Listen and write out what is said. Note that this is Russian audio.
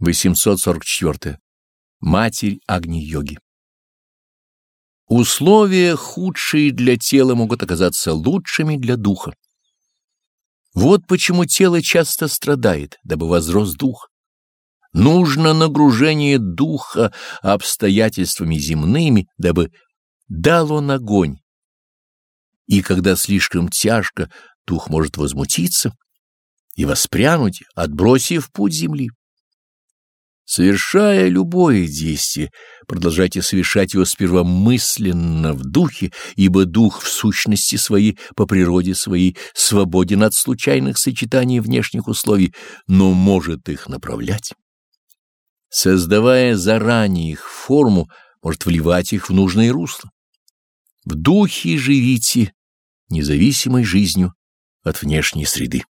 844. Матерь Агни-йоги. Условия, худшие для тела, могут оказаться лучшими для духа. Вот почему тело часто страдает, дабы возрос дух. Нужно нагружение духа обстоятельствами земными, дабы дал он огонь. И когда слишком тяжко, дух может возмутиться и воспрянуть, отбросив путь земли. Совершая любое действие, продолжайте совершать его сперва мысленно в духе, ибо дух в сущности своей, по природе своей, свободен от случайных сочетаний внешних условий, но может их направлять. Создавая заранее их форму, может вливать их в нужное русло. В духе живите независимой жизнью от внешней среды.